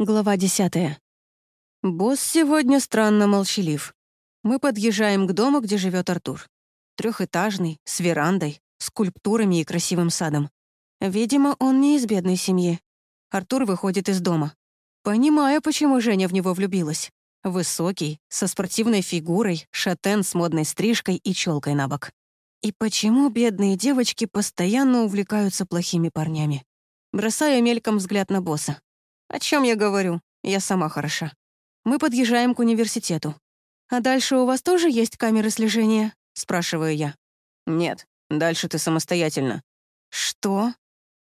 Глава десятая. Босс сегодня странно молчалив. Мы подъезжаем к дому, где живет Артур. Трехэтажный, с верандой, скульптурами и красивым садом. Видимо, он не из бедной семьи. Артур выходит из дома. Понимаю, почему Женя в него влюбилась. Высокий, со спортивной фигурой, шатен с модной стрижкой и челкой на бок. И почему бедные девочки постоянно увлекаются плохими парнями? Бросаю мельком взгляд на босса. О чем я говорю? Я сама хороша. Мы подъезжаем к университету. «А дальше у вас тоже есть камеры слежения?» — спрашиваю я. «Нет, дальше ты самостоятельно». «Что?»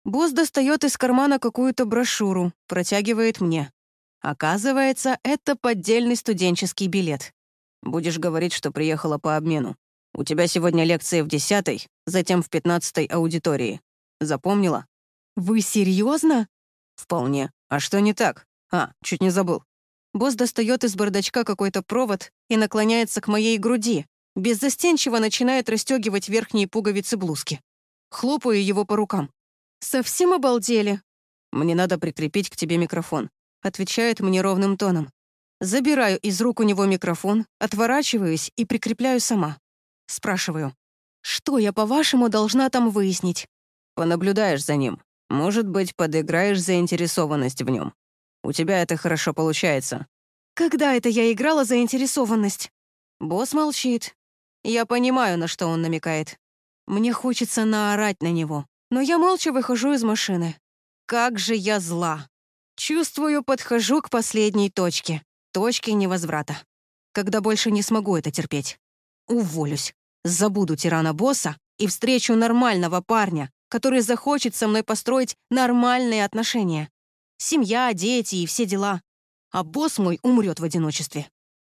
Босс достает из кармана какую-то брошюру, протягивает мне. Оказывается, это поддельный студенческий билет. Будешь говорить, что приехала по обмену. У тебя сегодня лекции в десятой, затем в пятнадцатой аудитории. Запомнила? Вы серьезно? Вполне. А что не так? А, чуть не забыл. Босс достает из бардачка какой-то провод и наклоняется к моей груди. Беззастенчиво начинает расстегивать верхние пуговицы блузки. Хлопаю его по рукам. «Совсем обалдели?» «Мне надо прикрепить к тебе микрофон», — отвечает мне ровным тоном. Забираю из рук у него микрофон, отворачиваюсь и прикрепляю сама. Спрашиваю. «Что я, по-вашему, должна там выяснить?» «Понаблюдаешь за ним. Может быть, подыграешь заинтересованность в нем. У тебя это хорошо получается». «Когда это я играла заинтересованность?» Босс молчит. Я понимаю, на что он намекает. Мне хочется наорать на него, но я молча выхожу из машины. Как же я зла. Чувствую, подхожу к последней точке. Точке невозврата. Когда больше не смогу это терпеть. Уволюсь. Забуду тирана-босса и встречу нормального парня, который захочет со мной построить нормальные отношения. Семья, дети и все дела. А босс мой умрет в одиночестве.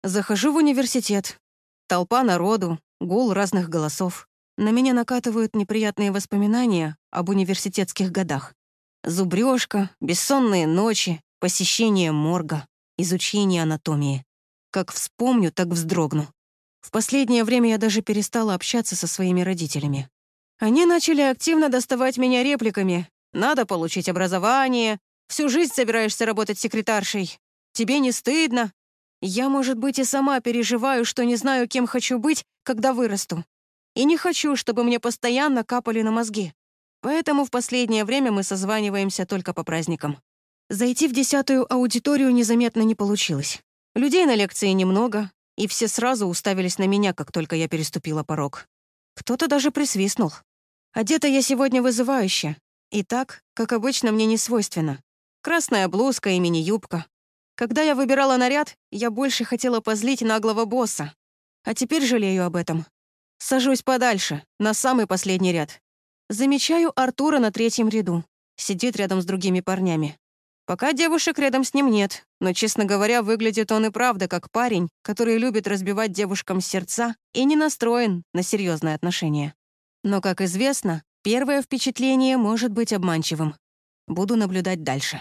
Захожу в университет. Толпа народу, гул разных голосов. На меня накатывают неприятные воспоминания об университетских годах. Зубрёжка, бессонные ночи, посещение морга, изучение анатомии. Как вспомню, так вздрогну. В последнее время я даже перестала общаться со своими родителями. Они начали активно доставать меня репликами. «Надо получить образование», «Всю жизнь собираешься работать секретаршей. Тебе не стыдно?» Я, может быть, и сама переживаю, что не знаю, кем хочу быть, когда вырасту. И не хочу, чтобы мне постоянно капали на мозги. Поэтому в последнее время мы созваниваемся только по праздникам. Зайти в десятую аудиторию незаметно не получилось. Людей на лекции немного, и все сразу уставились на меня, как только я переступила порог. Кто-то даже присвистнул. Одета я сегодня вызывающе. И так, как обычно, мне не свойственно. Красная блузка и мини-юбка. Когда я выбирала наряд, я больше хотела позлить наглого босса. А теперь жалею об этом. Сажусь подальше, на самый последний ряд. Замечаю Артура на третьем ряду. Сидит рядом с другими парнями. Пока девушек рядом с ним нет, но, честно говоря, выглядит он и правда как парень, который любит разбивать девушкам сердца и не настроен на серьезные отношения. Но, как известно, первое впечатление может быть обманчивым. Буду наблюдать дальше.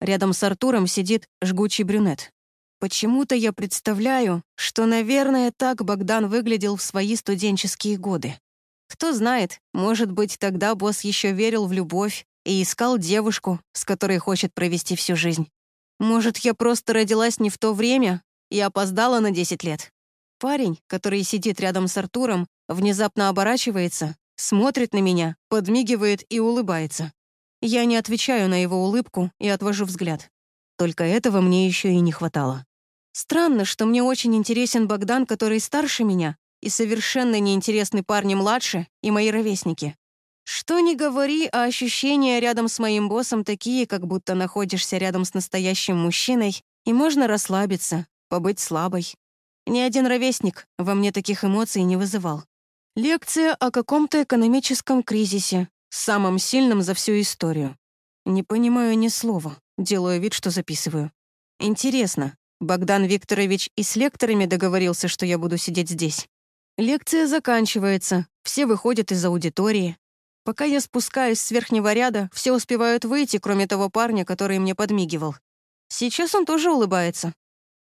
Рядом с Артуром сидит жгучий брюнет. Почему-то я представляю, что, наверное, так Богдан выглядел в свои студенческие годы. Кто знает, может быть, тогда босс еще верил в любовь и искал девушку, с которой хочет провести всю жизнь. Может, я просто родилась не в то время и опоздала на 10 лет. Парень, который сидит рядом с Артуром, внезапно оборачивается, смотрит на меня, подмигивает и улыбается. Я не отвечаю на его улыбку и отвожу взгляд. Только этого мне еще и не хватало. Странно, что мне очень интересен Богдан, который старше меня, и совершенно неинтересный парни младше и мои ровесники. Что ни говори, а ощущения рядом с моим боссом такие, как будто находишься рядом с настоящим мужчиной, и можно расслабиться, побыть слабой. Ни один ровесник во мне таких эмоций не вызывал. Лекция о каком-то экономическом кризисе, самым сильным за всю историю. Не понимаю ни слова, делаю вид, что записываю. Интересно, Богдан Викторович и с лекторами договорился, что я буду сидеть здесь. Лекция заканчивается, все выходят из аудитории, Пока я спускаюсь с верхнего ряда, все успевают выйти, кроме того парня, который мне подмигивал. Сейчас он тоже улыбается.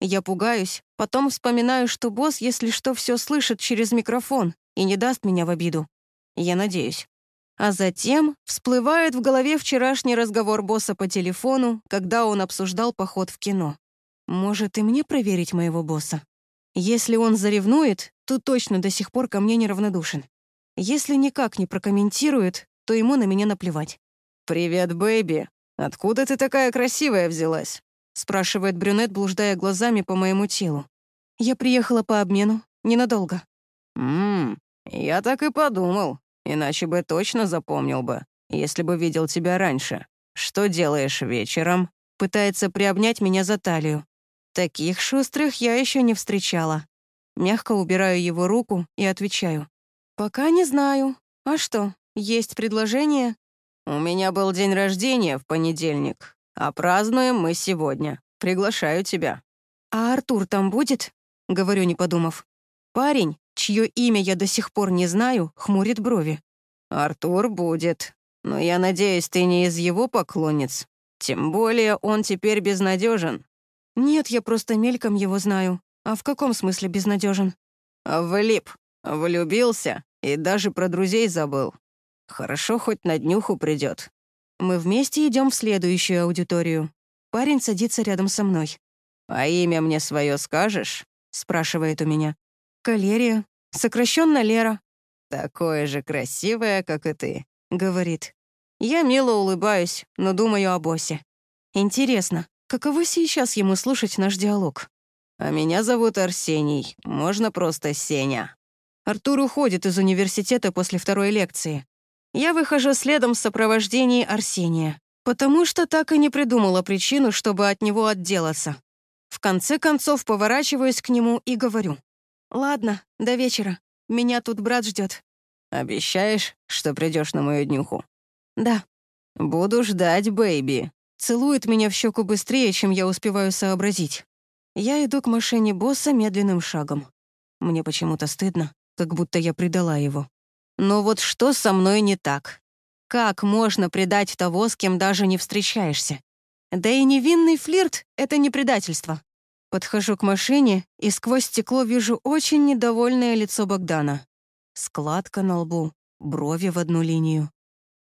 Я пугаюсь, потом вспоминаю, что босс, если что, все слышит через микрофон и не даст меня в обиду. Я надеюсь. А затем всплывает в голове вчерашний разговор босса по телефону, когда он обсуждал поход в кино. Может, и мне проверить моего босса? Если он заревнует, то точно до сих пор ко мне неравнодушен. Если никак не прокомментирует, то ему на меня наплевать. «Привет, бэйби. Откуда ты такая красивая взялась?» спрашивает брюнет, блуждая глазами по моему телу. Я приехала по обмену. Ненадолго. «Ммм, я так и подумал. Иначе бы точно запомнил бы, если бы видел тебя раньше. Что делаешь вечером?» Пытается приобнять меня за талию. Таких шустрых я еще не встречала. Мягко убираю его руку и отвечаю. «Пока не знаю. А что, есть предложение?» «У меня был день рождения в понедельник, а празднуем мы сегодня. Приглашаю тебя». «А Артур там будет?» — говорю, не подумав. Парень, чье имя я до сих пор не знаю, хмурит брови. «Артур будет. Но я надеюсь, ты не из его поклонниц. Тем более он теперь безнадежен. «Нет, я просто мельком его знаю. А в каком смысле безнадежен? «Влип. Влюбился и даже про друзей забыл. Хорошо, хоть на днюху придет. Мы вместе идем в следующую аудиторию. Парень садится рядом со мной. «А имя мне свое скажешь?» — спрашивает у меня. «Калерия. Сокращенно Лера». «Такое же красивое, как и ты», — говорит. Я мило улыбаюсь, но думаю о боссе. Интересно, Каково сейчас ему слушать наш диалог? «А меня зовут Арсений. Можно просто Сеня». Артур уходит из университета после второй лекции. Я выхожу следом в сопровождении Арсения, потому что так и не придумала причину, чтобы от него отделаться. В конце концов поворачиваюсь к нему и говорю. «Ладно, до вечера. Меня тут брат ждет. «Обещаешь, что придешь на мою днюху?» «Да». «Буду ждать, бэйби», Целует меня в щеку быстрее, чем я успеваю сообразить. Я иду к машине босса медленным шагом. Мне почему-то стыдно, как будто я предала его. Но вот что со мной не так? Как можно предать того, с кем даже не встречаешься? Да и невинный флирт — это не предательство. Подхожу к машине и сквозь стекло вижу очень недовольное лицо Богдана. Складка на лбу, брови в одну линию.